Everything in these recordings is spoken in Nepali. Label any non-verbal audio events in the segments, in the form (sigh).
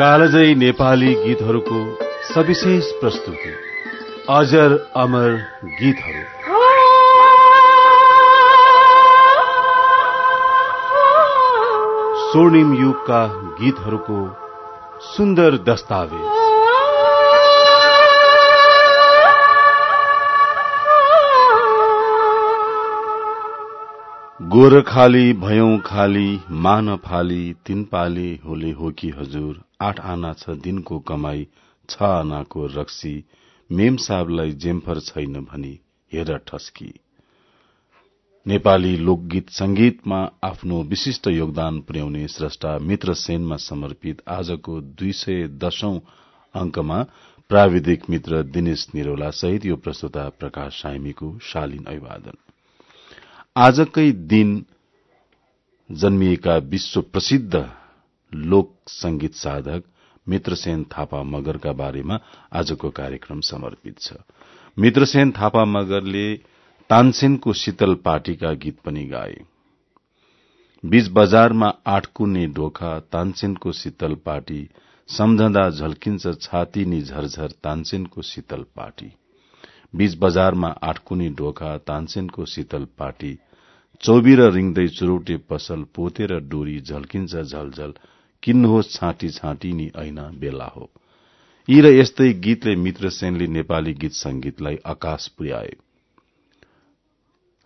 कालजयी नेपाली गीतहरूको सविशेष प्रस्तुति। अजर अमर गीतहरू। स्वर्णिम युगका गीतहरूको सुन्दर दस्तावेज। गोरखाली भयौं खाली मान फाली तीन पाले होले हो कि हजुर? आठ आना छ दिनको कमाई छ आनाको रक्सी मेम साहबलाई जेम्फर छैन भनी हेर ठस्की। नेपाली लोकगीत संगीतमा आफ्नो विशिष्ट योगदान पुर्याउने श्रष्टा मित्र सेनमा समर्पित आजको दुई सय दशौं अंकमा प्राविधिक मित्र दिनेश निरौला सहित यो प्रस्तुता प्रकाश साइमीको शालीन अभिवादन। आजकै दिन जन्मिएका विश्व प्रसिद्ध लोक संगीत साधक मित्रसेन थापा मगरका बारेमा आजको कार्यक्रम समर्पित छ। मित्रसेन थापा मगरले तानसेनको शीतल पार्टीका गीत पनि गाए। बीच बजारमा आठकुने ढोका तानसेनको शीतल पार्टी सम्झँदा झल्किन्छ छाती नि झरझर तानसेनको शीतल पार्टी। बीच बजारमा आठकुनी ढोका तानसेनको शीतल पाटी चौबिर रिङ्दै चुरौटे पसल पोतेर डोरी झल्किन्छ झलझल किन्नुहोस् छाँटी छाँटी नि ऐना बेला हो। यी र यस्तै गीतले मित्र सेनले नेपाली गीत संगीतलाई आकाश पुर्याए।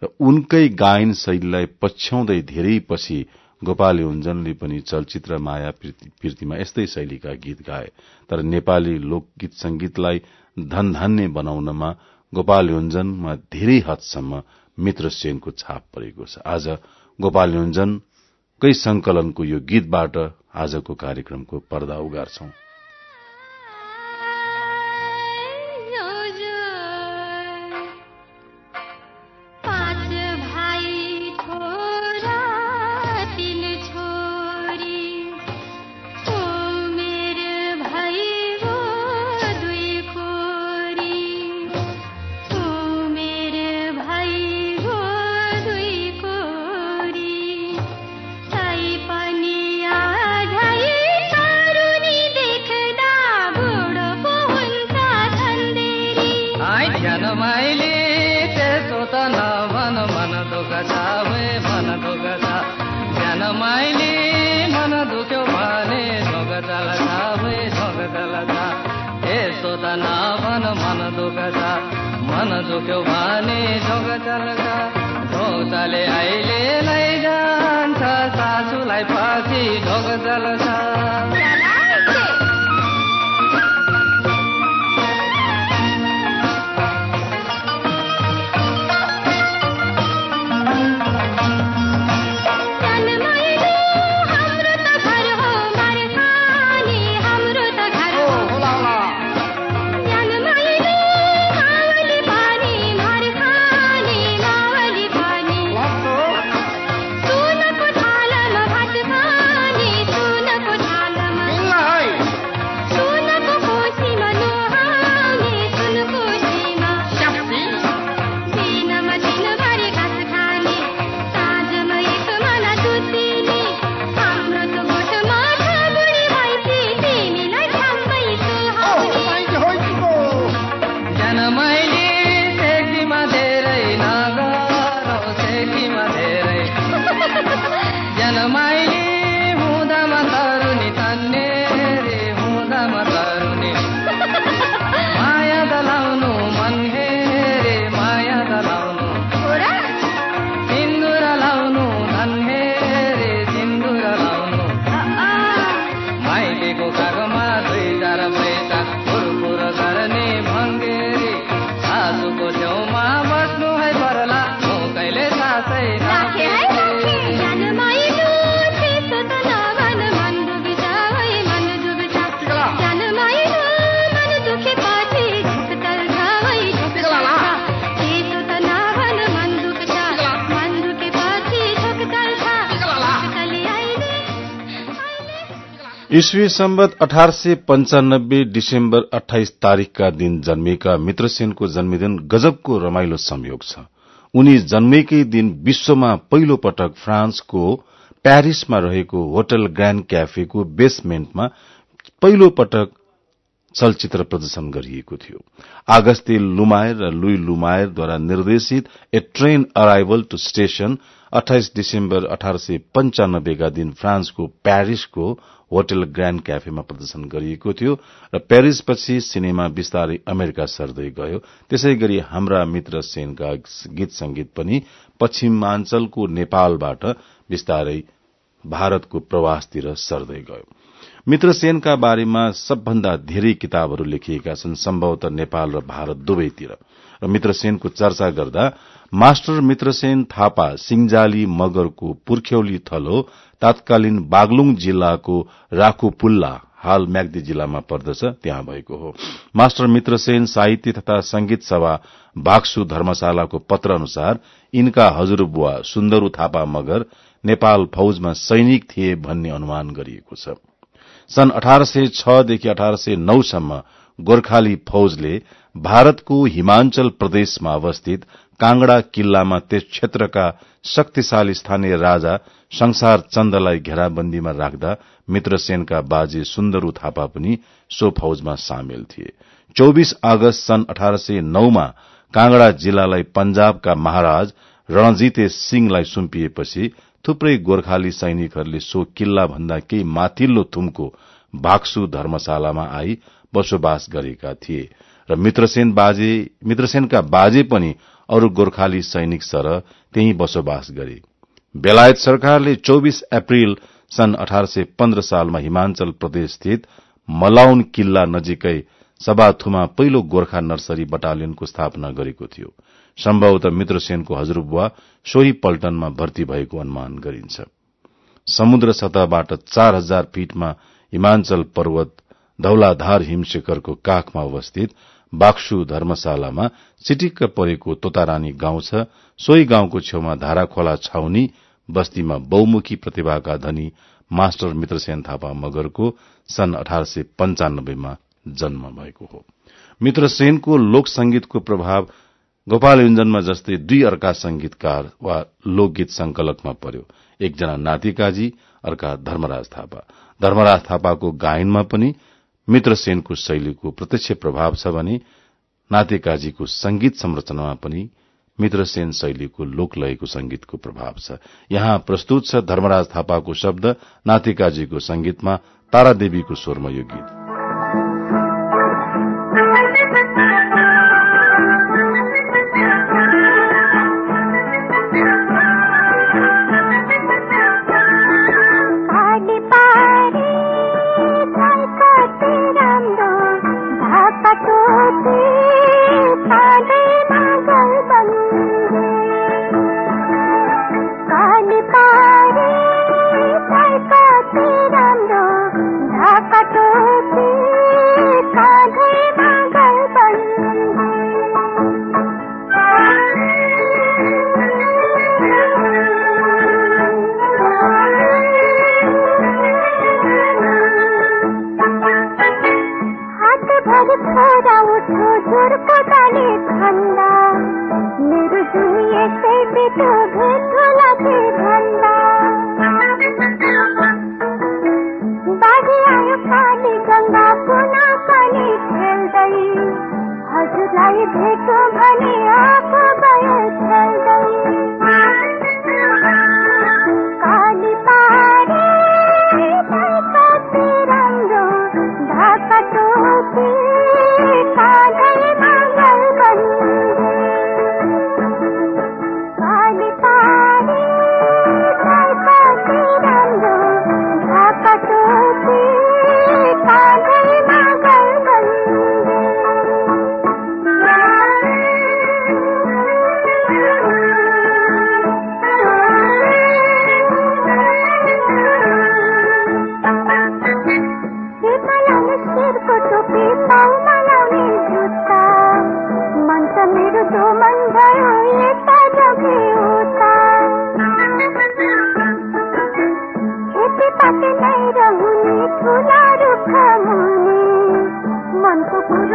र उनकै गायन शैलीलाई पछ्याउँदै धेरै पछि गोपाल हुन्जनले पनि चलचित्र माया प्रीतिमा यस्तै शैलीका गीत गाए। तर नेपाली लोकगीत संगीतलाई धनधान्य बनाउनमा गोपाल योन्जनमा धेरै हदसम्म मित्र सेनको छाप परेको छ। आज गोपाल योन्जनकै संकलनको यो गीतबाट आजको कार्यक्रमको पर्दा उगार्छौं। मन ढोगजा ज्यान माइली मन दुख्यो भने ढोगजालाई थाबै ढोगजालाई जा ए सोध भन मन दुखजा मन दुख्यो भने ढोगजालाई था ढोगजाले अहिले नै जान्छ सासूलाई पछि जा ईस्वी सम्बत अठार सय पञ्चानब्बे डिसेम्बर अठाइस तारीकका दिन जन्मिएका मित्रसेनको जन्मदिन गजबको रमाइलो संयोग छ। उनी जन्मेकै दिन विश्वमा पहिलो पटक फ्रान्सको प्यारिसमा रहेको होटल ग्राण्ड क्याफेको बेसमेन्टमा पहिलो पटक चलचित्र प्रदर्शन गरिएको थियो। आगस्ते लुमायर र लुई लुमायरद्वारा निर्देशित a train arrival to station अठाइस डिसेम्बर अठार सय पञ्चानब्बेका दिन फ्रान्सको प्यारिसको होटल ग्राण्ड क्याफेमा प्रदर्शन गरिएको थियो र प्यारिसपछि सिनेमा विस्तारै अमेरिका सर्दै गयो। त्यसै गरी हाम्रा मित्र सेनका गीत संगीत पनि पश्चिमाञ्चलको नेपालबाट विस्तारै भारतको प्रवासतिर सर्दै गयो। मित्र सेनका बारेमा सबभन्दा धेरै किताबहरू लेखिएका छन् सम्भवतः नेपाल र भारत दुवैतिर। र मित्र सेनको चर्चा गर्दा मास्टर मित्रसेन थापा सिंजाली मगरको पुर्ख्यौली थलो तात्कालीन बागलुङ जिल्लाको राखुपुल्ला हाल म्याग्दी जिल्लामा पर्दछ त्यहाँ भएको हो। मास्टर मित्रसेन साहित्य तथा संगीत सभा बाक्सु धर्मशालाको पत्र अनुसार यिनका हजुरबुवा सुन्दरू थापा मगर नेपाल फौजमा सैनिक थिए भन्ने अनुमान गरिएको छ। सन् अठार सय छदेखि अठार सय नौसम्म गोर्खाली फौजले भारतको हिमाञ्चल प्रदेशमा अवस्थित कांगड़ा किल्लामा त्यस क्षेत्रका शक्तिशाली स्थानीय राजा संसार चन्दलाई घेराबन्दीमा राख्दा मित्रसेनका बाजे सुन्दरू थापा पनि सो फौजमा सामेल थिए। चौविस अगस्त सन् अठार सय नौमा कांगड़ा जिल्लालाई पंजाबका महाराज रणजिते सिंहलाई सुम्पिएपछि थुप्रै गोर्खाली सैनिकहरूले सो किल्ला भन्दा केही माथिल्लो थुमको भाक्सु धर्मशालामा आई बसोबास गरेका थिए। र मित्रसेनका बाजे पनि अरू गोर्खाली सैनिक सर त्यही बसोबास गरे। बेलायत सरकारले चौविस अप्रेल सन् अठार सय पन्ध्र सालमा हिमाञ्चल प्रदेश स्थित मलाउन किल्ला नजिकै सबाथुमा पहिलो गोर्खा नर्सरी बटालियनको स्थापना गरेको थियो। सम्भवतः मित्रसेनको हजुरबुवा सोही पल्टनमा भर्ती भएको अनुमान गरिन्छ। समुद्र सतहबाट चार हजार फीटमा हिमाञ्चल पर्वत धौलाधार हिमशिखरको काखमा अवस्थित बाक्सु धर्मशालामा चिटिक्क परेको तोतारानी गाउँ छ सोही गाउँको छेउमा धारा खोला छाउनी बस्तीमा बहुमुखी प्रतिभाका धनी मास्टर मित्रसेन थापा मगरको सन् अठार सय पञ्चानब्बेमा जन्म भएको हो। मित्रसेनको लोक संगीतको प्रभाव गोपाल युञ्जनमा जस्तै दुई अर्का संगीतकार वा लोकगीत संकलकमा पर्यो। एकजना नातिकाजी अर्का धर्मराज थापा। धर्मराज थापाको गायनमा पनि मित्रसेनको शैलीको प्रत्यक्ष प्रभाव छ भने नातेकाजीको संगीत संरचनामा पनि मित्रसेन शैलीको लोकलयको संगीतको प्रभाव छ। यहाँ प्रस्तुत छ धर्मराज थापाको शब्द नातिकाजीको संगीतमा तारादेवीको स्वरमा यो गीत।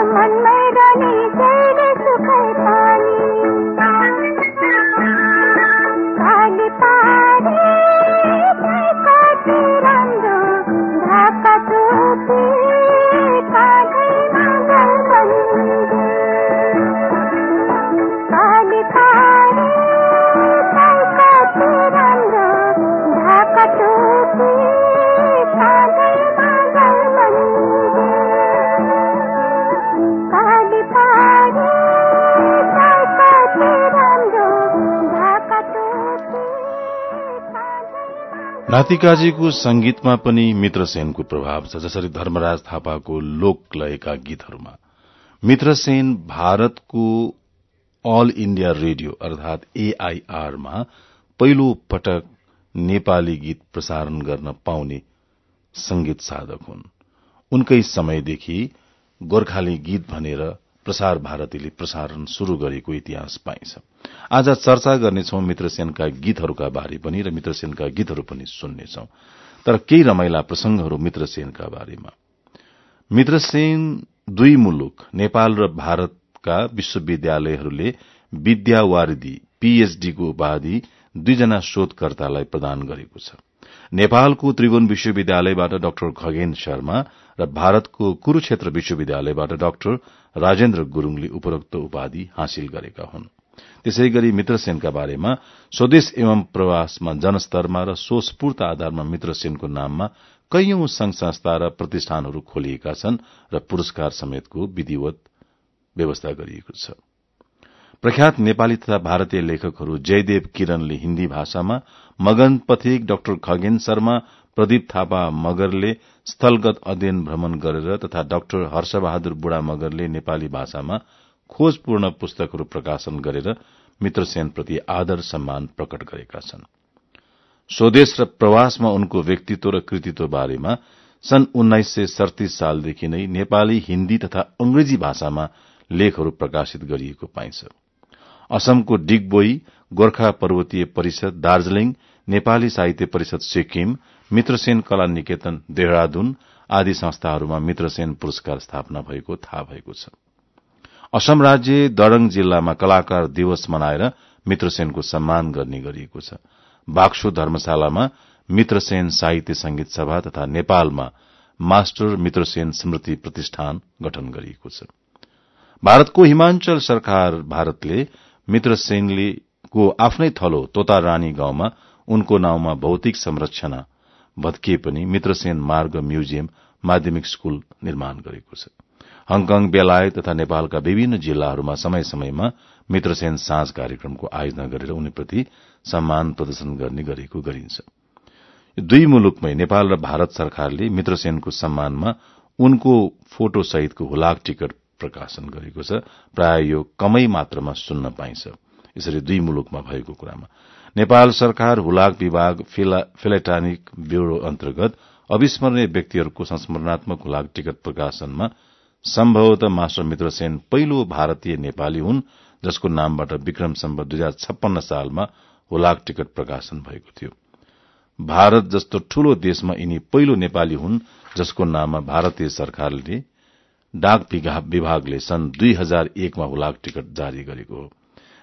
मन में डली सुख पानी। नातिकाजीको संगीतमा पनि मित्रसेनको प्रभाव छ जसरी धर्मराज थापाको लोकलयका गीतहरूमा। मित्रसेन भारतको अल इण्डिया रेडियो अर्थात एआईआरमा पहिलो पटक नेपाली गीत प्रसारण गर्न पाउने संगीत साधक हुन्। उनकै समयदेखि गोर्खाली गीत भनेर प्रसार भारतीले प्रसारण शुरू गरेको इतिहास पाइन्छ। आज चर्चा गर्नेछौ मित्रसेनका गीतहरूका बारे पनि र मित्रसेनका गीतहरू पनि सुन्नेछौ। तर केही रमाइला प्रसंगहरू मित्रसेनका बारेमा। मित्रसेन दुई मुलुक नेपाल र भारतका विश्वविद्यालयहरूले विद्यावारिधि पीएचडीको उपाधि दुईजना शोधकर्तालाई प्रदान गरेको छ। नेपालको त्रिभुवन विश्वविद्यालयबाट डाक्टर खगेन शर्मा र भारतको कुरूक्षेत्र विश्वविद्यालयबाट डाक्टर राजेन्द्र गुरूङले उपरोक्त उपाधि हासिल गरेका हुन्। त्यसै गरी मित्रसेनका बारेमा स्वदेश एवं प्रवासमा जनस्तरमा र सोचपूर्त आधारमा मित्रसेनको नाममा कैयौं संघ संस्था र प्रतिष्ठानहरू खोलिएका छन् र पुरस्कार समेतको विधिवत व्यवस्था गरिएको छ। प्रख्यात नेपाली तथा भारतीय लेखकहरू जयदेव किरणले हिन्दी भाषामा मगन पथिक डाक्टर खगेन शर्मा प्रदीप थापा मगरले स्थलगत अध्ययन भ्रमण गरेर तथा डाक्टर हर्षबहादुर बुढा मगरले नेपाली भाषामा खोजपूर्ण पुस्तकहरू प्रकाशन गरेर मित्रसेनप्रति आदर सम्मान प्रकट गरेका छन्। स्वदेश र प्रवासमा उनको व्यक्तित्व र कृतित्व बारेमा सन् उन्नाइस सय सड़तीस सालदेखि नै नेपाली हिन्दी तथा अंग्रेजी भाषामा लेखहरू प्रकाशित गरिएको पाइन्छ। असमको डिगबोई गोर्खा पर्वतीय परिषद दार्जीलिङ नेपाली साहित्य परिषद सिक्किम मित्रसेन कला निकेतन देहरादून आदि संस्थाहरूमा मित्रसेन पुरस्कार स्थापना भएको थाहा भएको छ। असम राज्य दरङ जिल्लामा कलाकार दिवस मनाएर मित्रसेनको सम्मान गर्ने गरिएको छ। बाक्सो धर्मशालामा मित्रसेन साहित्य संगीत सभा तथा नेपालमा मास्टर मित्रसेन स्मृति प्रतिष्ठान गठन गरिएको छ। भारतको हिमाञ्चल सरकार भारतले मित्रसेनको आफ्नै थलो तोतारानी गाउँमा उनको नाउँमा भौतिक संरक्षणा भत्किए पनि मित्रसेन मार्ग म्युजियम माध्यमिक स्कूल निर्माण गरेको छ। हङकङ बेलायत तथा नेपालका विभिन्न जिल्लाहरूमा समय समयमा मित्रसेन साँझ कार्यक्रमको आयोजना गरेर उनीप्रति सम्मान प्रदर्शन गर्ने गरेको गरिन्छ। दुई मुलुकमै नेपाल र भारत सरकारले मित्रसेनको सम्मानमा उनको फोटो सहितको हुलाक टिकट प्रकाशन गरेको छ। प्राय यो कमै मात्रामा सुन्न पाइन्छ। यसरी दुई मुलुकमा भएको कुरामा। नेपाल सरकार हुलाक विभाग फिलेटानिक ब्यूरो अन्तर्गत अविस्मरणीय व्यक्तिहरूको संस्मरणात्मक हुलाक टिकट प्रकाशनमा सम्भवत मास्टर मित्र सेन पहिलो भारतीय नेपाली हुन् जसको नामबाट विक्रम सम्बत दुई हजार छप्पन्न सालमा हुलाक टिकट प्रकाशन भएको थियो। भारत जस्तो ठूलो देशमा यिनी पहिलो नेपाली हुन् जसको नाममा भारतीय सरकारले डाक विभागले सन् दुई हजार एकमा हुलाक टिकट जारी गरेको हो।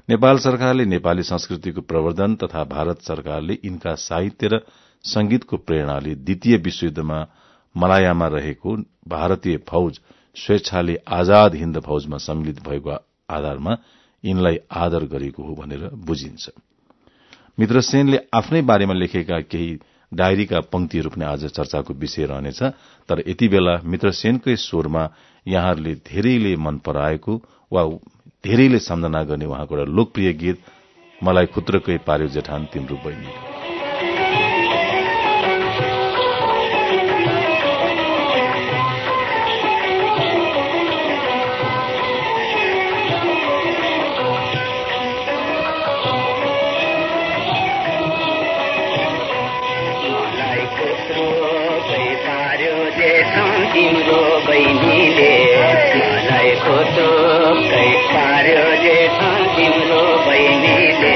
नेपाल सरकारले नेपाली संस्कृतिको प्रवर्धन तथा भारत सरकारले यिनका साहित्य र संगीतको प्रेरणाले द्वितीय विश्वयुद्धमा मलायामा रहेको भारतीय फौज स्वेच्छाले आजाद हिन्द फौजमा सम्मिलित भएको आधारमा यिनलाई आदर गरेको हो भनेर बुझिन्छ। मित्र सेनले आफ्नै बारेमा लेखेका केही डायरीका पंक्तिहरू पनि आज चर्चाको विषय रहनेछ तर यति बेला मित्र सेनकै स्वरमा यहाँहरूले धेरैले मन पराएको वा धेरैले सम्झना गर्ने उहाँको एउटा लोकप्रिय गीत मलाई खुत्रकै पार्यो जेठान तिम्रो बहिनी। तिम्रो पार्यो तिम्रो बहिनीले।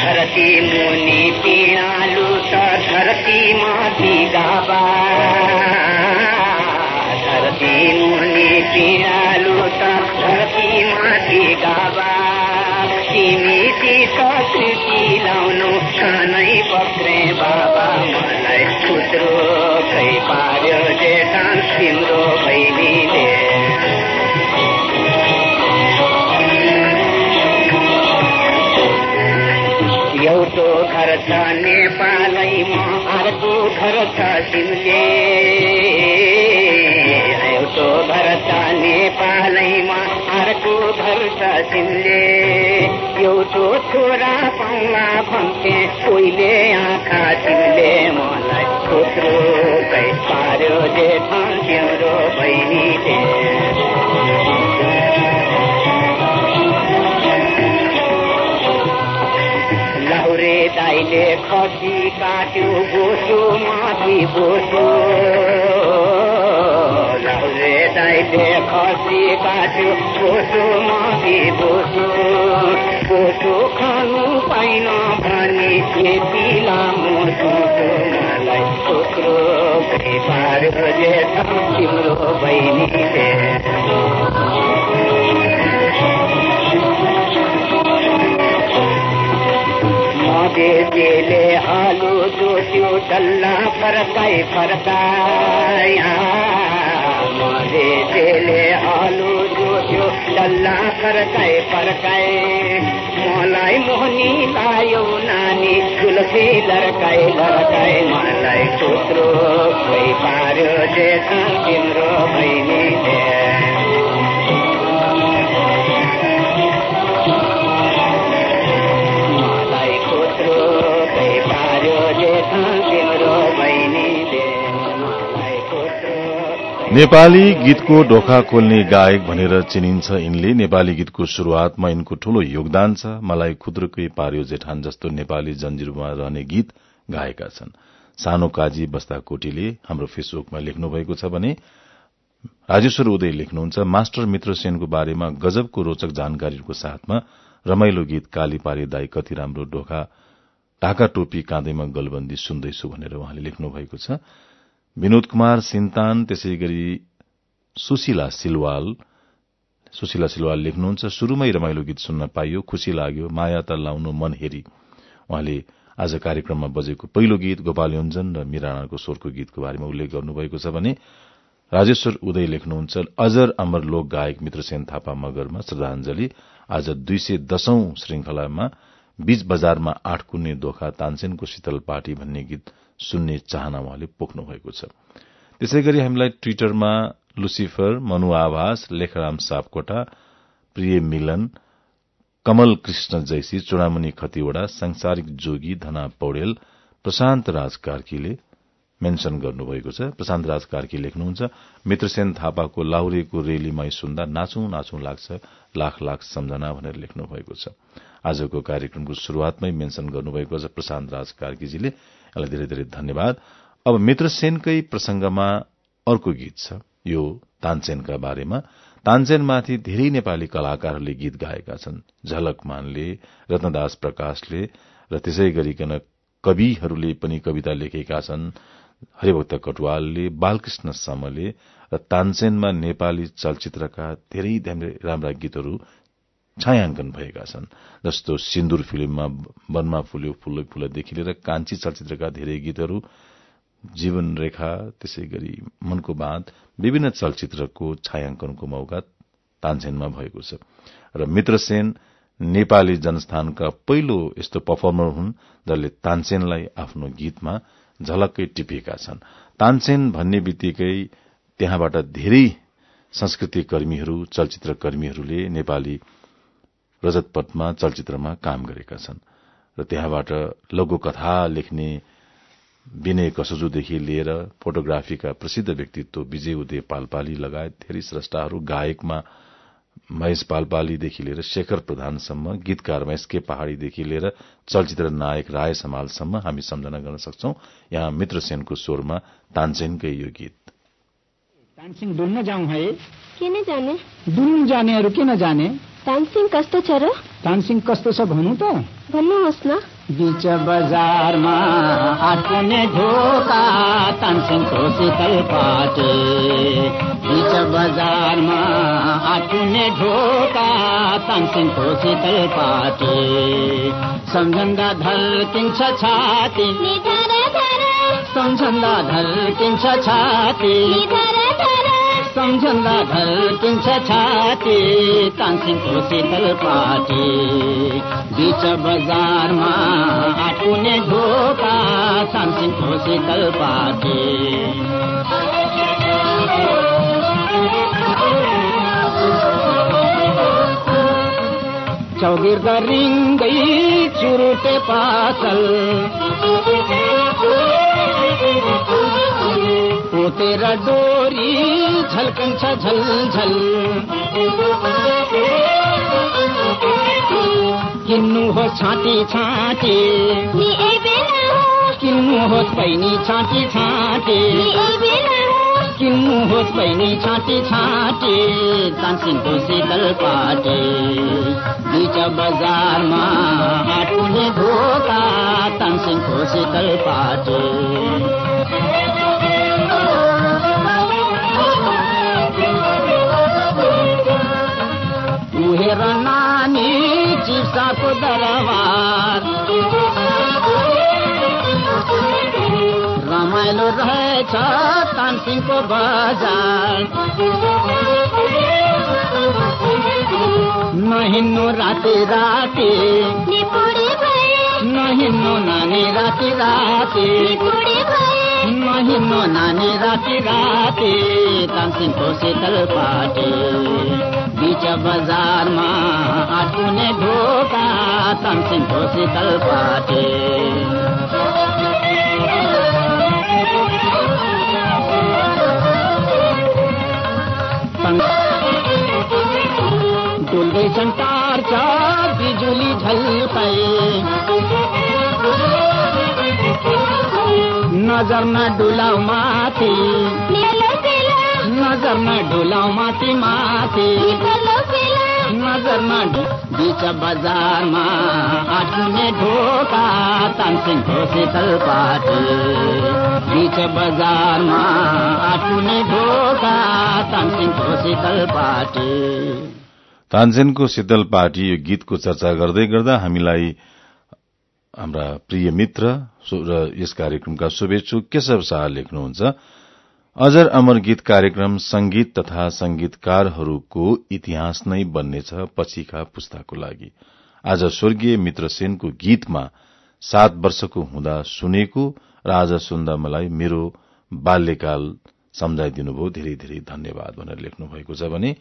धरती मुनि पिँडालु त धरती माथि गाबा। धरती मुनि पिँडालु त धरती माथि गाबा। तिमी संस्कृति लाउनु खानै पक्रे बाबा मलाई खुद्रो खै पार्यो जेठान तिम्रो बहिनीले एउटो घर छ नेपालैमा अर्को घर छ सिमले एउटा घर छ नेपालैमा अर्को घर छ तिमीले एउटो छोरा पाउला भन्थे कोहीले आँखा तिमीले मलाई छोत्रो पार्यो जेठा तिम्रो बहिनीले। लाउरे दाइले खसी काट्यो बोसो माथि बोसो। दाइले खसी काट्यो बोसो माथि बोसो। बोसो खानु पाइन भने यति लामो सोचो मलाई छोक्रो। पार्यो जेठ तिम्रो बहिनीले मधेसीले आलु जोत्यो डल्ला फर्काइ फर्काइ मधेसीले आलु जोत्यो डल्ला फर्काइ फर्काइ मलाई मोहनी लायो नानी तुलसी लर्काइ लर्काइ मलाई पुत्रो कोही पार्यो जेठा तिम्रो बहिनीले मलाई पुत्रो कोही पार्यो जेठा तिम्रो कोही नेपाली गीतको ढोका खोल्ने गायक भनेर चिनिन्छ यिनले। नेपाली गीतको शुरूआतमा यिनको ठूलो योगदान छ। मलाई खुद्रकै पार्यो जेठान जस्तो नेपाली जन्जिरमा रहने गीत गाएका छन्। सानो काजी बस्दा कोटीले हाम्रो फेसबुकमा लेख्नु भएको छ भने राजेश्वर उदय लेख्नुहुन्छ मास्टर मित्र सेनको बारेमा गजबको रोचक जानकारीको साथमा रमाइलो गीत काली पारे दाई कति राम्रो ढोका ढाका टोपी काँदैमा गलबन्दी सुन्दैछु भनेर उहाँले लेख्नु भएको छ। विनोद कुमार सिन्तान त्यसै गरी सुशीला सिलवाल। सुशीला सिलवाल लेख्नुहुन्छ शुरूमै रमाइलो गीत सुन्न पाइयो खुशी लाग्यो माया त लाउनु मन हेरी। उहाँले आज कार्यक्रममा बजेको पहिलो गीत गोपाल योञ्जन र मिराणाको स्वरको गीतको बारेमा उल्लेख गर्नुभएको छ भने राजेश्वर उदय लेख्नुहुन्छ अजर अमर लोक गायक मित्रसेन थापा मगरमा श्रद्धाञ्जली आज दुई सय दशौं श्रृंखलामा बीच बजारमा आठ कुन्ने दोखा तानसेनको शीतल पार्टी भन्ने गीत सुन्ने चाहना उहाँले पोख्नु भएको छ। त्यसै गरी हामीलाई ट्विटरमा लुसिफर मनु आभास लेखराम सापकोटा प्रिय मिलन कमल कृष्ण जैसी चुडामणि खतिवड़ा सांसारिक जोगी धना पौडेल प्रशान्त राज कार्कीले मेन्शन गर्नुभएको छ। प्रशान्त राज कार्की लेख्नुहुन्छ मित्रसेन थापाको लाहुरेको रेलीमै सुन्दा नाचौं नाचौं लाग्छ लाख लाख सम्झना भनेर लेख्नु भएको छ। आजको कार्यक्रमको शुरूआतमै मेन्शन गर्नुभएको छ प्रशान्त राज कार्कीजीले। यसलाई धेरै धेरै धन्यवाद। अब मित्रसेनकै प्रसंगमा अर्को गीत छ। यो तानसेनका बारेमा। तानसेनमाथि धेरै नेपाली कलाकारहरूले गीत गाएका छन्। झलक मानले रत्नदास प्रकाशले र त्यसै गरिकन कविहरूले पनि कविता लेखेका छन्। हरिभक्त कटुवालले बालकृष्ण समले र तानसेनमा नेपाली चलचित्रका धेरै राम्रा गीतहरू छायाङ्कन भएका छन्। जस्तो सिन्दुर फिल्ममा वनमा फुल्यो फुल्यो फुलदेखि लिएर कान्छी चलचित्रका धेरै गीतहरू जीवन रेखा त्यसै गरी मनको बाँध विभिन्न चलचित्रको छायाङ्कनको मौका तानसेनमा भएको छ। र मित्रसेन नेपाली जनस्थानका पहिलो यस्तो पर्फर्मर हुन् जसले तानसेनलाई आफ्नो गीतमा झलक्कै टिपेका छन्। तानसेन भन्ने बित्तिकै त्यहाँबाट धेरै संस्कृति कर्मीहरू चलचित्र कर्मीहरूले नेपाली रजतपटमा चलचित्रमा काम गरेका छन् र त्यहाँबाट लघुकथा लेख्ने विनय कसोजुदेखि लिएर फोटोग्राफीका प्रसिद्ध व्यक्तित्व विजय उदय पालपाली लगायत धेरै श्रष्टाहरू गायकमा महेश पालपालीदेखि लिएर शेखर प्रधानसम्म गीतकारमा एसके पहाड़ीदेखि लिएर चलचित्र नायक राय समालसम्म हामी सम्झना गर्न सक्छौ। यहाँ मित्रसेनको स्वरमा तानसेनकै यो गीत। तानसिंह डुल्न जाउँ है। किन जाने? डुल्नु जानेहरू किन जाने? तानसिंह कस्तो छ र? तानसिंह कस्तो छ भनौँ त। भन्नुहोस् न। बिच बजारमा आटुने ढोका तानसिंहको शीतल पाटे। बिच बजारमा आटुने ढोका तानसिंहको शीतल पाटे। सम्झन्दा ढल्किन्छ छाती। सम्झन्दा ढल्किन्छ छाती। सम्झन्दा ढल्किन्छ छाती तानसिंहको शीतल पाटी बिच बजारमा आटुने ढोका तानसिंहको शीतल पाटी चौगिर्द रिङ्गै चुरुटे पासल पोतेर डोरी झल्कन्छ झलझल। किन्नुहोस् छाँटी छाँटी नि ए बेला हो। किन्नुहोस् बहिनी छाँटी छाँटी नि ए बेला हो। किन्नुहोस् बहिनी छाँटी छाँटी तानसिंहको शीतल पाटी बिच बजारमा आटुने धोका तानसिंहको शीतल पाटी उहेर नानी चिप्साको दरबार। रमाइलो रहेछ तानसिंहको बजार। नहिन्नु राति राति। नहिन्नु नानी राति राति। नहिन्नु नानी राति राति। तानसिंहको शीतल पाटी। बिच बजारमा आटुने ढोका तानसिंहको शीतल पाटी डुल्दैछन् टार्छ बिजुली झल्काए नजरमा डुलाउ माथि। निलो बेला नजरमा डुलाउ माथि माथि नजरमा बिच बजारमा आठुने ढोका तानसिंहको शीतल पाटी बिच बजारमा आठुने ढोका तानसिंहको शीतल पाटी तानसेनको शीतल पार्टी यो गीतको चर्चा गर्दै गर्दा हामीलाई हाम्रा प्रिय मित्र र यस कार्यक्रमका शुभेच्छुक केशव शाह लेख्नुहुन्छ। अजर अमर गीत कार्यक्रम संगीत तथा संगीतकारहरूको इतिहास नै बन्नेछ पछिका पुस्ताको लागि। आज स्वर्गीय मित्र सेनको गीतमा सात वर्षको हुँदा सुनेको र आज सुन्दा मलाई मेरो बाल्यकाल सम्झाइदिनुभयो। धेरै धेरै धन्यवाद भनेर लेख्नु भएको छ भने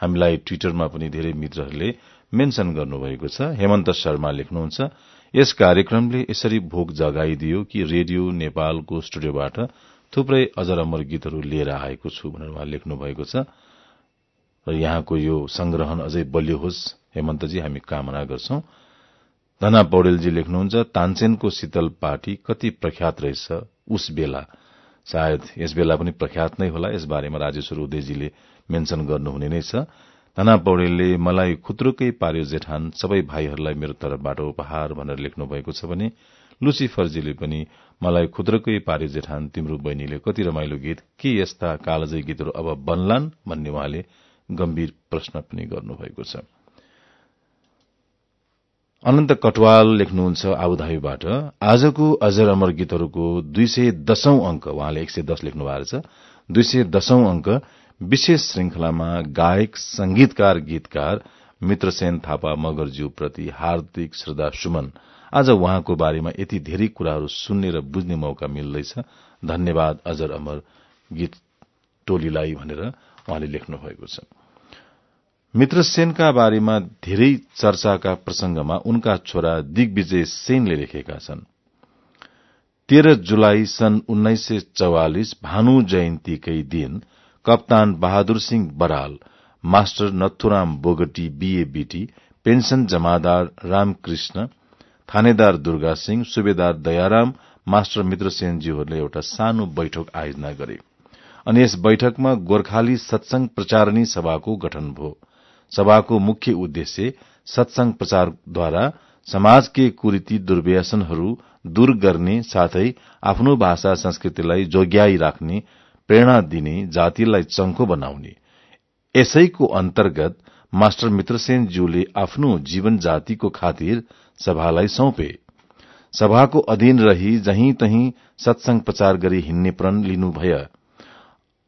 हामीलाई ट्विटरमा पनि धेरै मित्रहरूले मेन्शन गर्नुभएको छ। हेमन्त शर्मा लेख्नुहुन्छ यस कार्यक्रमले यसरी भोग जगाइदियो कि रेडियो नेपालको स्टुडियोबाट थुप्रै अजर अमर गीतहरू लिएर आएको छु भनेर उहाँ लेख्नु भएको छ। र यहाँको यो संग्रहण अझै बलियो होस् हेमन्तजी हामी कामना गर्छौं। धना पौडेलजी लेख्नुहुन्छ तानसेनको शीतल पार्टी कति प्रख्यात रहेछ उस बेला। सायद यस बेला पनि प्रख्यात नै होला यस बारेमा राजेश्वर उदयजीले मेन्शन गर्नुहुने नै छ। धना पौडेलले मलाई खुत्रुकै पार्यो जेठान सबै भाइहरूलाई मेरो तर्फबाट उपहार भनेर लेख्नु भएको छ भने लुसिफरजीले पनि मलाई खुद्रकै पार्यो जेठान तिम्रो बहिनीले कति रमाइलो गीत के यस्ता कालजै गीतहरू अब बन्लान् भन्ने उहाँले गम्भीर प्रश्न पनि गर्नुभएको छ। अनन्त कटवाल लेख्नुहुन्छ आबुधाबीबाट आजको अजर अमर गीतहरूको दुई सय दशौं अंक उहाँले एक सय दश लेख्नु भएको छ। दुई सय दशौं अंक विशेष श्रृंखलामा गायक संगीतकार गीतकार मित्रसेन थापा मगरज्यू प्रति हार्दिक श्रद्धा सुमन। आज उहाँको बारेमा यति धेरै कुराहरू सुन्ने र बुझ्ने मौका मिल्दैछ। धन्यवाद अजर अमर गीत टोलीलाई भनेर उहाँले लेख्नु भएको छ। मित्र सेनका बारेमा धेरै चर्चाका प्रसंगमा उनका छोरा दिग्विजय सेनले लेखेका छन्। तेह्र जुलाई सन् उन्नाइस सय चौवालिस भानु जयन्तीकै दिन कप्तान Bahadur Singh Baral master Nathuram Bogati BA BT pension जमादार रामकृष्ण थानेदार दुर्गा सिंह सुबेदार दयाराम मास्टर मित्रसेनज्यूहरूले एउटा सानो बैठक आयोजना गरे। अनि यस बैठकमा गोर्खाली सत्संग प्रचारणी सभाको गठन भयो। सभाको मुख्य उद्देश्य सत्संग प्रचारद्वारा समाजकै कुरीति दुर्व्यसनहरू दूर गर्ने साथै आफ्नो भाषा संस्कृतिलाई जोग्याई राख्ने प्रेरणा दिने जातिलाई चंखो बनाउने। यसैको अन्तर्गत मास्टर मित्रसेन ज्यूले आफ्नो जीवन जातिको खातिर सभालाई सौंपे। सभाको अधीन रही जहीं तहीं सत्संग प्रचार गरी हिन्ने प्रण लिनुभयो।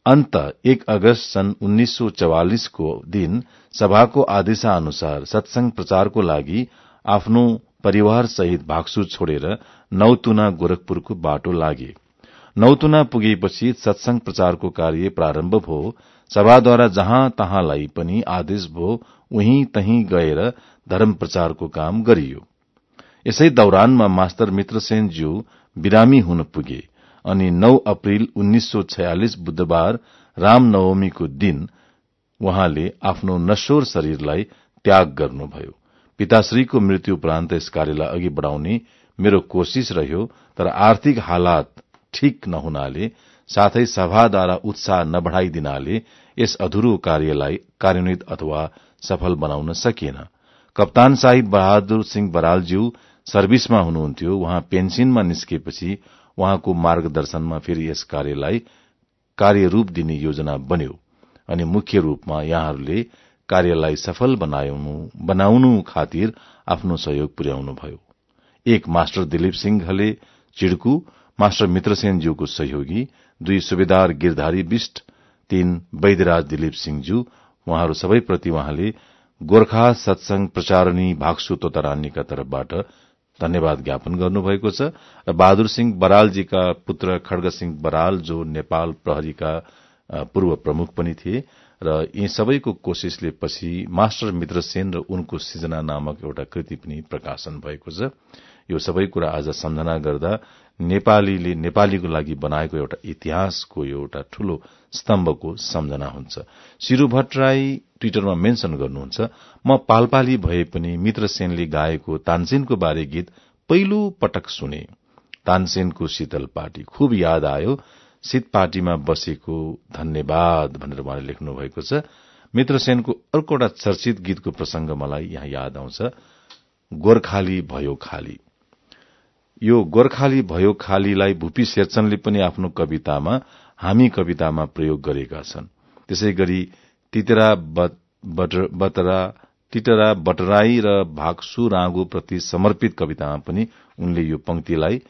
अन्त एक अगस्त सन् उन्नाइस सौ चौवालिसको दिन सभाको आदेशा अनुसार सत्संग प्रचारको लागि आफ्नो परिवार सहित भागसु छोडेर नौतुना गोरखपुरको बाटो लागे। नौतुना पुगेपछि सत्संग प्रचारको कार्य प्रारम्भ भयो। सभाद्वारा जहाँ तहाँलाई पनि आदेश भयो उही तही गएर धर्म प्रचारको काम गरियो। यसै दौरानमा मास्टर मित्रसेनज्यू बिरामी हुन पुगे अनि 9 अप्रेल उन्नाइस सौ छयालिस बुधबार रामनवमीको दिन उहाँले आफ्नो नश्वर शरीरलाई त्याग गर्नुभयो। पिताश्रीको मृत्यु उपरान्त यस कार्यलाई अघि बढ़ाउने मेरो कोशिश रह्यो तर आर्थिक हालात ठिक नहुनाले साथै सभाद्वारा उत्साह नबढ़ाइदिनाले यस अधुरो कार्यलाई कार्यान्वित अथवा सफल बनाउन सकिएन। कप्तान साहिब बहादुर सिंह बरालज्यू सर्भिसमा हुनुहुन्थ्यो। उहाँ पेन्सिनमा निस्केपछि उहाँको मार्गदर्शनमा फेरि यस कार्यलाई कार्यरूप दिने योजना बन्यो अनि मुख्य रूपमा यहाँहरूले कार्यलाई सफल बनाउनु खातिर आफ्नो सहयोग पुर्याउनुभयो। एक मास्टर दिलीप सिंहले चिड़कु मास्टर मित्रसेनज्यूको सहयोगी दुई सुबेदार गिरधारी विष्ट तीन वैद्यराज दिलीप सिंहज्यू उहाँहरू सबैप्रति उहाँले गोर्खा सत्संग प्रचारणी भाग्सु तोतरानीका तर्फबाट धन्यवाद ज्ञापन गर्नुभएको छ। र बहादुर सिंह बरालजीका पुत्र खड्ग सिंह बराल जो नेपाल प्रहरीका पूर्व प्रमुख पनि थिए र यी सबैको कोशिशले पछि मास्टर मित्र सेन र उनको सिजना नामक एउटा कृति पनि प्रकाशन भएको छ। यो सबै कुरा आज सम्झना गर्दा नेपालीले नेपालीको लागि बनाएको एउटा इतिहासको एउटा ठूलो स्तम्भको सम्झना हुन्छ। शिरू भट्टराई ट्विटरमा मेन्शन गर्नुहुन्छ म पालपाली भए पनि मित्र सेनले गाएको तानसेनको बारे गीत पहिलो पटक सुने। तानसेनको शीतल पार्टी खुब याद आयो। शीत पार्टीमा बसेको धन्यवाद भनेर उहाँले लेख्नु भएको छ। मित्र सेनको अर्को एउटा चर्चित गीतको प्रसंग मलाई यहाँ याद आउँछ गोर्खाली भयो खाली। यो गोर्खाली भयो खालीलाई भूपी शेरचनले पनि आफ्नो कवितामा हामी कवितामा प्रयोग गरेका छन्। त्यसै गरी तितरा बटरा टिटरा बटराई र भागसु राँगो प्रति समर्पित कवितामा पनि उनले यो पंक्तिलाई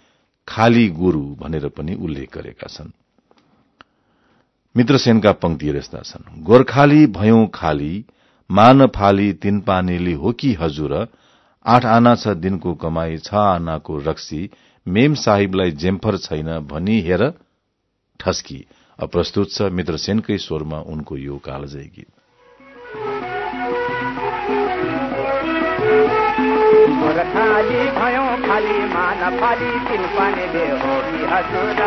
खाली गुरू भनेर पनि उल्लेख गरेका छन्। मित्रसेनका पंक्तिहरू यस्ता छन्। गोर्खाली भयौं खाली मान फाली तीन पानीले हो कि हजुर आठ आना छ दिनको कमाई छ आनाको रक्सी मेम साहिबलाई जेम्फर छैन भनी हेर ठस्की। प्रस्तुत छ मित्रसेनकै स्वरमा उनको यो कालजय गीत। खाली भयौँ खाली मान फाली तिन हो कि हजुर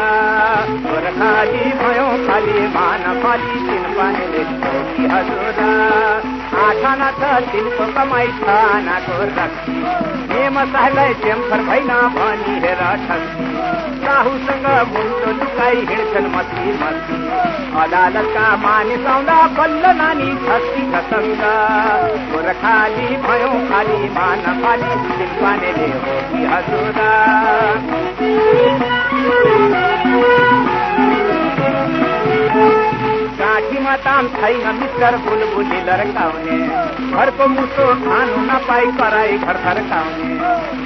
खाली भयौँ खाली मान फाली तिन हो आठ आना छ दिनको कमाई छ आनाको रक्सी मेम साहलाई टेम्फर भएन भनी हेर ठस्की साहुसँग मुन्टो लुकाई हिँड्छन् मस्ती मस्ती अदालतका मानिस आउँदा बल्ल नानी ठस्की खसँग खाली भयौँ खाली मान फाली तिन पानीले हो कि हजुर काठीमा ताम छैन मिस्टर बुलबुली लर्काउने घरको मुसो खानु नपाई कराई घर फर्काउने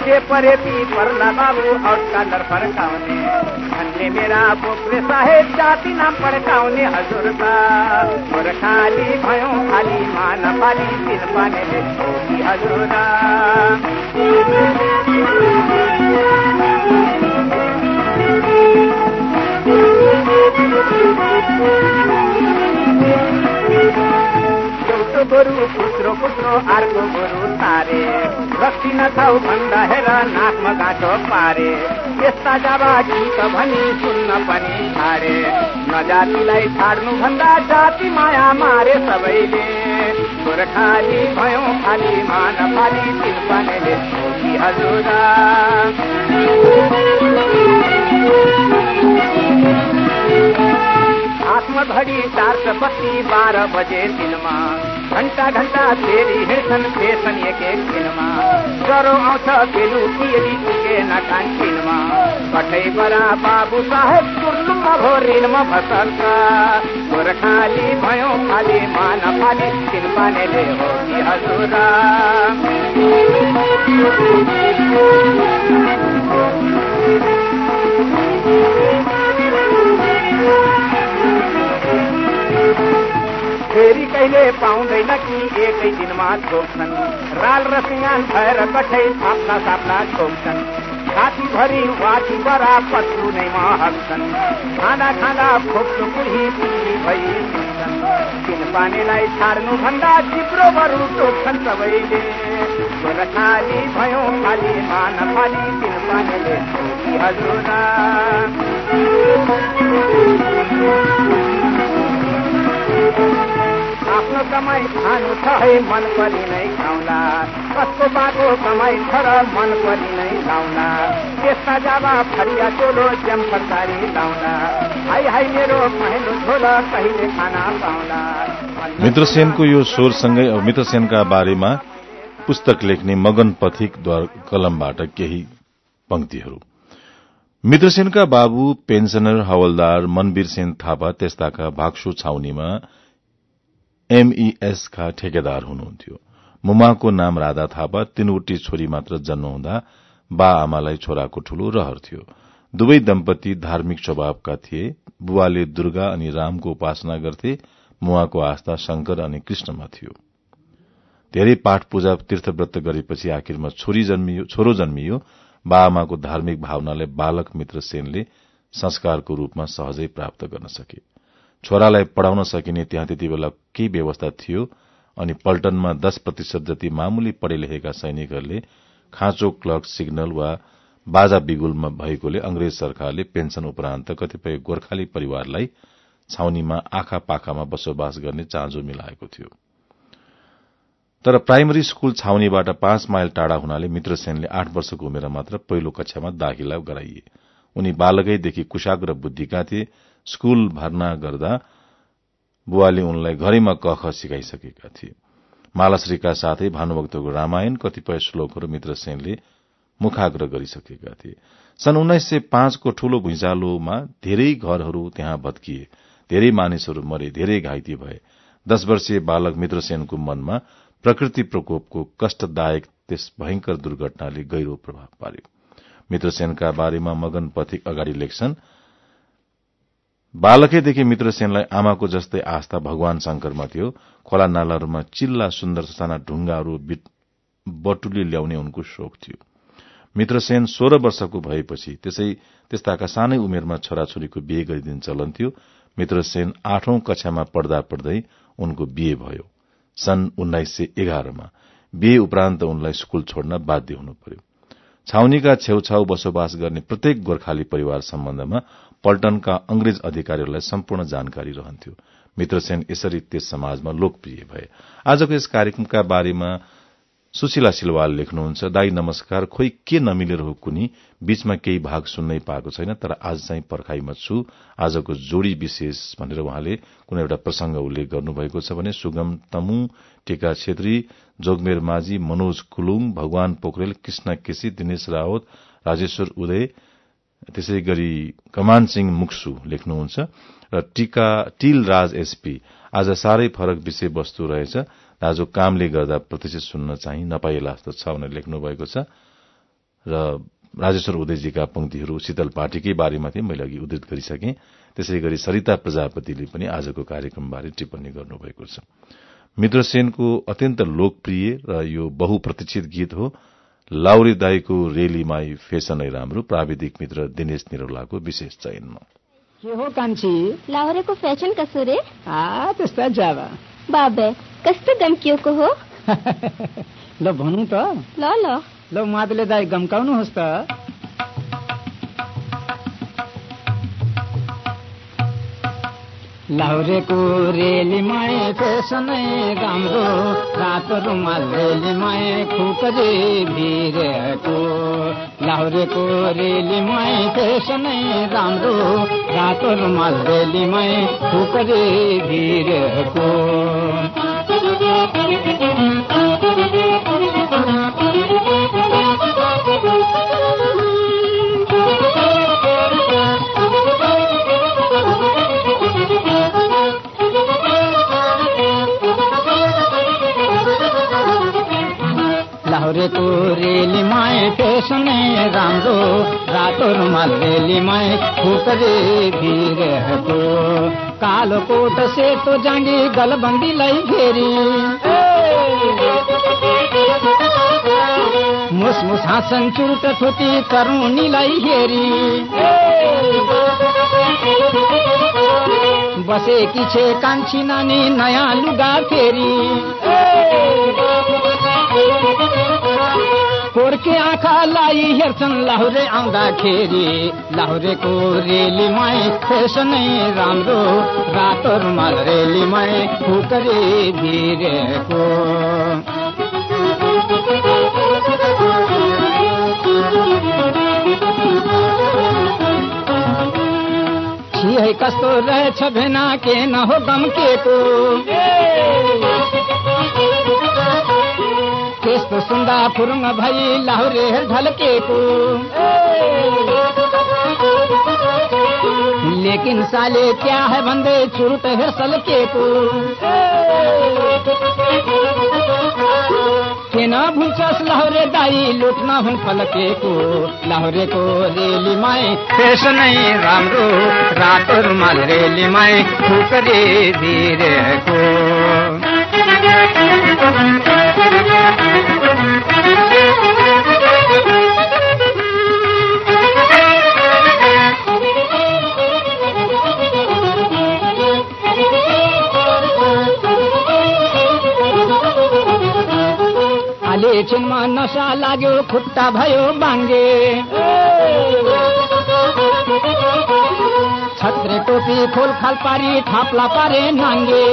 के परे परेपी पर्ला बाबु आउटकालर फर्काउने भन्ने मेरा बोक्रे साहेब, जाति नाम पड्काउने हजुर खाली भयौँ, खाली मान पाली तिन पानीले हजुर गोरु पुत्रो पुत्रो अर्को गोरु तारे रक्सी नखाउ भन्दा हेर नाकमा गाँठो पारे। यस्ता जाबा गीत भनी सुन्न पनि छाडे नजातिलाई छाड्नु भन्दा जाति माया मारे सबैले। गोर्खाली भयौँ खाली मान फाली तिन पानेले हजुर? हातमा घडी चार सय बत्ती बाह्र बजे दिनमा घन्टा घन्टा फेरि हिँड्छन् फेर्छन् एक एक दिनमा ज्वरो आउँछ बेलुकी यदि पुगेन कान्टिनमा कठै बरा बाबु साहेब कुर्लुमा भो ऋणमा भसल्छ गोर्खाली भयौँ खाली मान फाली तिन पानेले हो कि हजुर। फेरि कहिले पाउँदैन कि एकै दिनमा छोप्छन् राल र सिँगान भएर कठै साप्ला साप्ला छोप्छन् छातीभरि वाटी बरा पत्रु नै महक्छन् खाँदा खाँदा खोप्नु पुही पुही भई तिन पानीलाई छाड्नु भन्दा चिप्रो बरु टोक्छन् सबैले। गोर्खाली भयौँ खाली मान फाली तिन पानीले हजुर आफ्नो कमाई खानु छ है मन परि नै खाउला। कसको बाटो कमाई छ र मन परि नै लाउला। त्यसमा जाबा फरिया चोलो ज्याम फसारी लाउला। हाई हाई मेरो पहेँलो झोला कहिले खाना पाउला। मित्रसेनको यो स्वरसँगै अब मित्रसेनका बारेमा पुस्तक लेख्ने मगन पथिकद्वारा कलमबाट केही पंक्तिहरू। मित्रसेनका बाबु पेन्सनर हवलदार मनवीर सेन थापा त्यस्ताका भाग्सो छाउनीमा एमईएस का ठेकेदार हुनुहुन्थ्यो। मुमाको नाम राधा थापा तीनवटी छोरी मात्र जन्म हुँदा बा आमालाई छोराको ठूलो रहर थियो। दुवै दम्पति धार्मिक स्वभावका थिए। बुवाले दुर्गा अनि रामको उपासना गर्थे। मुवाको आस्था शंकर अनि कृष्णमा थियो। धेरै पाठ पूजा तीर्थव्रत गरेपछि आखिरमा छोरी जन्मियो छोरो जन्मियो। बाआमाको धार्मिक भावनाले बालक मित्र सेनले संस्कारको रूपमा सहजै प्राप्त गर्न सके। छोरालाई पढ़ाउन सकिने त्यहाँ त्यति बेला केही व्यवस्था थियो अनि पल्टनमा दश प्रतिशत जति मामूली पढे लेखेका सैनिकहरूले खाँचो क्लर्क सिग्नल वा बाजा बिगुलमा भएकोले अंग्रेज सरकारले पेन्सन उपरान्त कतिपय गोर्खाली परिवारलाई छाउनीमा आखा पाखामा बसोबास गर्ने चाँजो मिलाएको थियो। तर प्राइमरी स्कूल छाउनीबाट पाँच माइल टाढा हुनाले मित्रसेनले आठ वर्षको उमेर मात्र पहिलो कक्षामा दाखिला गराइए। उनी बालकैदेखि कुशाग्र बुद्धिका थिए। स्कूल भर्ना गर्दा बुवाले उनलाई घरैमा कख सिकाइसकेका थिए। मालाश्रीका साथै भानुभक्तको रामायण कतिपय श्लोकहरू मित्रसेनले मुखाग्र गरिसकेका थिए। सन् उन्नाइस सय पाँचको ठूलो भुइँचालोमा धेरै घरहरू त्यहाँ भत्किए। धेरै मानिसहरू मरे धेरै घाइते भए। दश वर्षीय बालक मित्रसेनको मनमा प्रकृति प्रकोपको कष्टदायक त्यस भयंकर दुर्घटनाले गहिरो प्रभाव पार्यो। मित्रसेनका बारेमा मगन पथिक अगाडि लेख्छन् बालकैदेखि मित्रसेनलाई आमाको जस्तै आस्था भगवान शंकरमा थियो। खोला नालाहरूमा चिल्ला सुन्दर साना ढुङ्गाहरू बटुली ल्याउने उनको शोक थियो। मित्रसेन सोह्र वर्षको भएपछि त्यसै त्यस्ताका सानै उमेरमा छोराछोरीको बिहे गरिदिन चलन थियो मित्रसेन आठौं कक्षामा पढ्दा पढ्दै उनको बिहे भयो। सन् उन्नाइस सय एघारमा बिहे उपरान्त उनलाई स्कूल छोड्न बाध्य हुनु पर्यो। छाउनीका छेउछाउ बसोबास गर्ने प्रत्येक गोर्खाली परिवार सम्बन्धमा पल्टनका अंग्रेज अधिकारीहरूलाई सम्पूर्ण जानकारी रहन्थ्यो। मित्रसेन यसरी त्यस समाजमा लोकप्रिय भए। आजको यस कार्यक्रमका बारेमा सुशीला सिलवाल लेख्नुहुन्छ दाई नमस्कार खोइ के नमिलेर हो कुनी? बीचमा केही भाग सुन्नै पाएको छैन तर आज चाहिँ पर्खाइमा छु। आजको जोडी विशेष भनेर उहाँले कुनै एउटा प्रसंग उल्लेख गर्नुभएको छ भने सुगम तमु टीका छेत्री जोगमेर माझी मनोज कुलुङ भगवान पोखरेल कृष्ण केसी दिनेश रावत राजेश्वर उदय त्यसै गरी कमान सिंह मुक्सु लेख्नुहुन्छ र टीका टील राज एसपी आज साह्रै फरक विषयवस्तु रहेछ। दाजु कामले गर्दा प्रत्यक्ष सुन्न चाहिँ नपाइएला जस्तो छ भनेर लेख्नु भएको छ। र राजेश्वर उदयजीका पंक्तिहरू शीतल पार्टीकै बारेमा थिए मैले अघि उद्धत गरिसके। त्यसै गरी सरिता प्रजापतिले पनि आजको कार्यक्रमबारे टिप्पणी गर्नुभएको छ। मित्रसेनको अत्यन्त लोकप्रिय र यो बहुप्रतीक्षित गीत हो। लाउरी दाईको रेलीमाई फेसनै राम्रो प्राविधिक मित्र दिनेश निरौलाको विशेष चयनमा। के हो कान्छी? लाहोरेको फेसन कसो रे? आ त्यस्ता जावा। बाबे कस्तो गम्किएको हो? (laughs) ल भनौँ त। ल ल। ल मादले दाई गम्काउनुहोस् त। लाउरेको रेलीमाई फेसनै राम्रो रातो रुमाल रेलीमाई खुकरे भिरेको। लाउरेको रेलीमाई फेसनै राम्रो रातो रुमाल रेलीमाई खुकरे भिरेको। लाउरेको रेलीमाई फेसनै राम्रो रातो रुमाल रेलीमाई खुकरे भिरेको कालो कोट सेतो जाँगी गलबन्दीलाई फेरि मुसमुस हाँसन चुर्ट ठोटी तरुणीलाई हेरी बसेकी छे कान्छी नानी नयाँ लुगा फेरि। कोर्के आँखालाई हेर्छन् लाहुरे आउँदाखेरि लाहुरेको रेलीमै फेसनै राम्रो। रातो रुमाल रेलीमै फुकरे भिरेको। छिहै कस्तो रहेछ भेना के न हो गम्केको त्यस्तो सुन्दा फुरुङ भई लाहुरे ढल्केको लेकिन साले क्या है भन्दै चुरुट हेर सल्केको किन भुल्छस् लाहुरे दाई लुट्न हुन् फल्केको लाहुरेको रेलीमाई फेस नै राम्रो रातो रुमाल रेलीमाई खुकरे भिरेको आले छिनमा नसा लाग्यो खुट्टा भयो बाङ्गे। छत्रे टोपी खोल खाल पारी थाप्ला पारे नाङ्गे।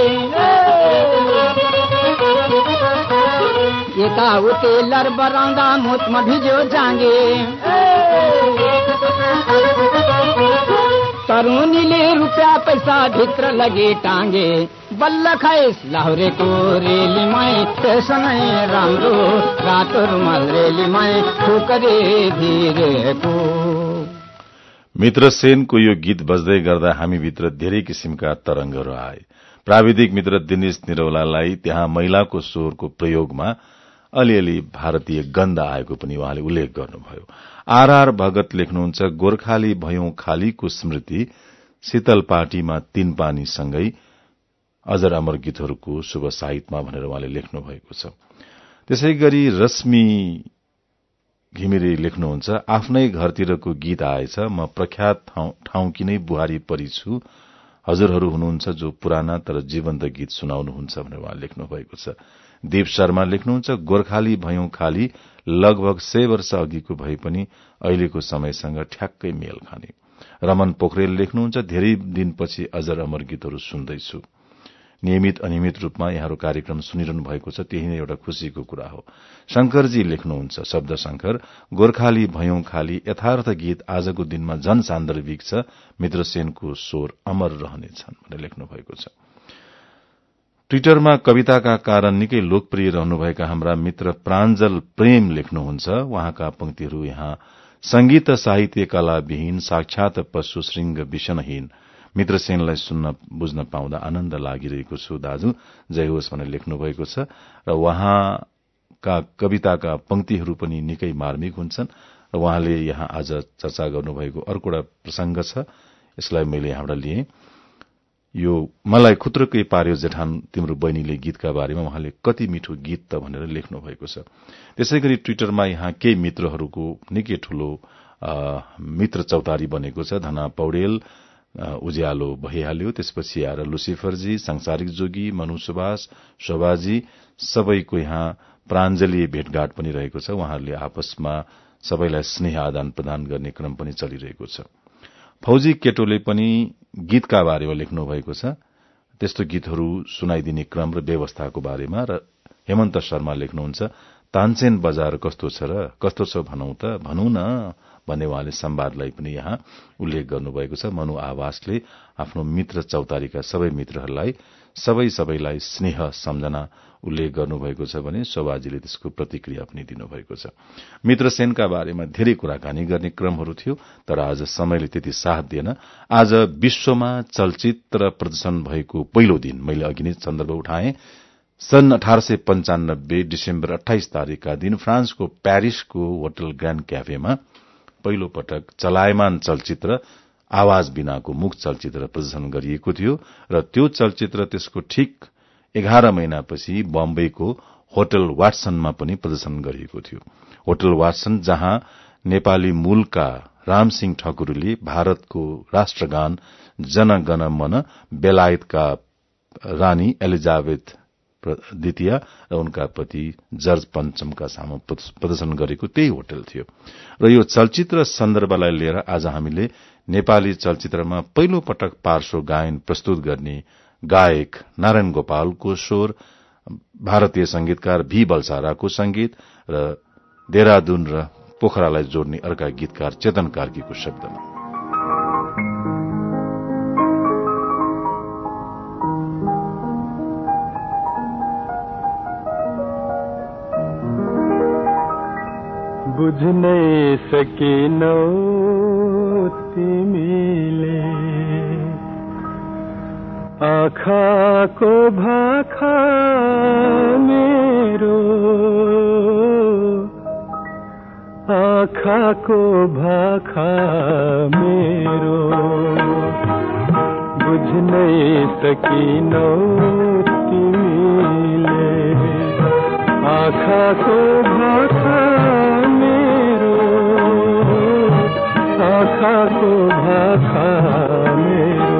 यता उते लर बराउँदा मुतमा भिज्यो जाङ्गे तरुनीले रुपियाँ पैसा भित्र लगे टाङ्गे बल्ल खाइस लाहुरेको रेलीमै त्यसमै राम्रो रातो रुमाल रेलीमै ठोकरे भिरेको मित्र सेनको यो गीत बज्दै गर्दा हामीभित्र धेरै किसिमका तरंगहरू आए। प्राविधिक मित्र दिनेश निरौलालाई त्यहाँ महिलाको स्वरको प्रयोगमा अलिअलि भारतीय गन्ध आएको पनि उहाँले उल्लेख गर्नुभयो। आरआर भगत लेख्नुहुन्छ गोर्खाली भयौं खालीको स्मृति शीतल पार्टीमा तीन पानीसँगै अजर अमर गीतहरूको शुभ साहित्यमा भनेर उहाँले लेख्नु भएको छ। त्यसै गरी रश्मि घिमिरे लेख्नुहुन्छ आफ्नै घरतिरको गीत आएछ म प्रख्यात ठाउँकी नै बुहारी परिछु। हजुरहरू हुनुहुन्छ जो पुराना तर जीवन्त गीत सुनाउनुहुन्छ भनेर उहाँ लेख्नु भएको छ। दीप शर्मा लेख्नुहुन्छ गोर्खाली भयौं खाली लगभग सय वर्ष अघिको भए पनि अहिलेको समयसँग ठ्याक्कै मेल खाने। रमन पोखरेल लेख्नुहुन्छ धेरै दिनपछि अजर अमर गीतहरू सुन्दैछु। नियमित अनियमित रूपमा यहाँहरू कार्यक्रम सुनिरहनु भएको छ त्यही नै एउटा खुशीको कुरा हो। शंकरजी लेख्नुहुन्छ शब्द शंकर गोर्खाली भयौं खाली यथार्थ गीत आजको दिनमा झन सान्दर्भिक छ मित्र सेनको स्वर अमर रहनेछन् भनेर लेख्नु भएको छ। ट्विटरमा कविताका कारण निकै लोकप्रिय रहनुभएका हाम्रा मित्र प्राञ्जल प्रेम लेख्नुहुन्छ। उहाँका पंक्तिहरू यहाँ। संगीत साहित्य कला विहीन साक्षात पशु श्रृंग विषणहीन। मित्र सेनलाई सुन्न बुझ्न पाउँदा आनन्द लागिरहेको छु दाजु। जय होस् भनेर लेख्नु भएको छ। र उहाँका कविताका पंक्तिहरू पनि निकै मार्मिक हुन्छन्। र उहाँले यहाँ आज चर्चा गर्नुभएको अर्को एउटा प्रसंग छ। यसलाई मैले यहाँबाट लिएँ। यो मलाई खुत्रकै पार्यो जेठान तिम्रो बहिनीले गीतका बारेमा उहाँले कति मिठो गीत त भनेर लेख्नु भएको छ। त्यसै गरी ट्विटरमा यहाँ केही मित्रहरूको निकै ठूलो मित्र चौतारी बनेको छ। धना पौडेल उज्यालो भइहाल्यो। त्यसपछि आएर लुसिफरजी सांसारिक जोगी मनु सुभाष शोभाजी सबैको यहाँ प्राञ्जलीय भेटघाट पनि रहेको छ। उहाँहरूले आपसमा सबैलाई स्नेह आदान प्रदान गर्ने क्रम पनि चलिरहेको छ। फौजी केटोले पनि गीतका बारेमा लेख्नु भएको छ। त्यस्तो गीतहरू सुनाइदिने क्रम र व्यवस्थाको बारेमा र हेमन्त शर्मा लेख्नुहुन्छ तानसेन बजार कस्तो छ र कस्तो छ भनौ त भनौ न भन्ने उहाँले संवादलाई पनि यहाँ उल्लेख गर्नुभएको छ। मनु आवासले आफ्नो मित्र चौतारीका सबै मित्रहरूलाई सबै सबैलाई स्नेह सम्झना उल्लेख गर्नुभएको छ भने शोभाजीले त्यसको प्रतिक्रिया पनि दिनुभएको छ। मित्र सेनका बारेमा धेरै कुराकानी गर्ने क्रमहरू थियो तर आज समयले त्यति साथ दिएन। आज विश्वमा चलचित्र प्रदर्शन भएको पहिलो दिन मैले अघि नै सन्दर्भ उठाएँ। सन् अठार सय पञ्चानब्बे डिसेम्बर अठाइस तारीकका दिन फ्रान्सको प्यारिसको होटल ग्राण्ड क्याफेमा पहिलो पटक चलायमान चलचित्र आवाज बिनाको मुख चलचित्र प्रदर्शन गरिएको थियो र त्यो चलचित्र त्यसको ठिक एघार महिनापछि बम्बईको होटल वाटसनमा पनि प्रदर्शन गरिएको थियो। होटल वाटसन जहाँ नेपाली मूलका रामसिंह ठकुरीले भारतको राष्ट्रगान जनगण मन बेलायतका रानी एलिजाबेथ द्वितीय र उनका पति जर्ज पञ्चमका सामु प्रदर्शन गरेको त्यही होटल थियो। र यो चलचित्र सन्दर्भलाई लिएर आज हामीले नेपाली चलचित्रमा पहिलो पटक पार्श्व गायन प्रस्तुत गर्ने गायक नारायण गोपालको स्वर भारतीय संगीतकार भी बलसाराको संगीत र देहरादून र पोखरालाई जोड्ने अर्का गीतकार चेतन कार्कीको शब्दमा। बुझ नहीं सकिनौ तिमीले। आँखाको भाखा मेरो। आँखाको भाखा मेरो। बुझ नहीं सकिनौ तिमीले आँखाको भाखा मेरो। आँखाको भाखा मेरो।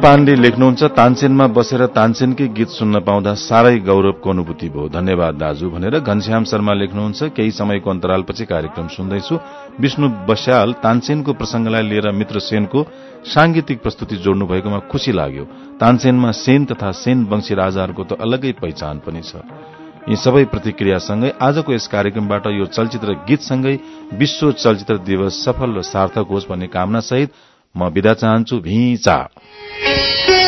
पाण्डे लेख्नुहुन्छ तानसेनमा बसेर तानसेनकै गीत सुन्न पाउँदा साह्रै गौरवको अनुभूति भयो। धन्यवाद दाजु भनेर घनश्याम शर्मा लेख्नुहुन्छ केही समयको अन्तरालपछि कार्यक्रम सुन्दैछु। विष्णु बस्याल तानसेनको प्रसंगलाई लिएर मित्र सेनको सांगीतिक प्रस्तुति जोड्नु भएकोमा खुशी लाग्यो। तानसेनमा सेन तथा सेन वंशी राजाहरूको त अलग्गै पहिचान पनि छ। यी सबै प्रतिक्रियासँगै आजको यस कार्यक्रमबाट यो चलचित्र गीतसँगै विश्व चलचित्र दिवस सफल र सार्थक होस् भन्ने कामनासहित म विदा चाहन्छु। भिचा! Música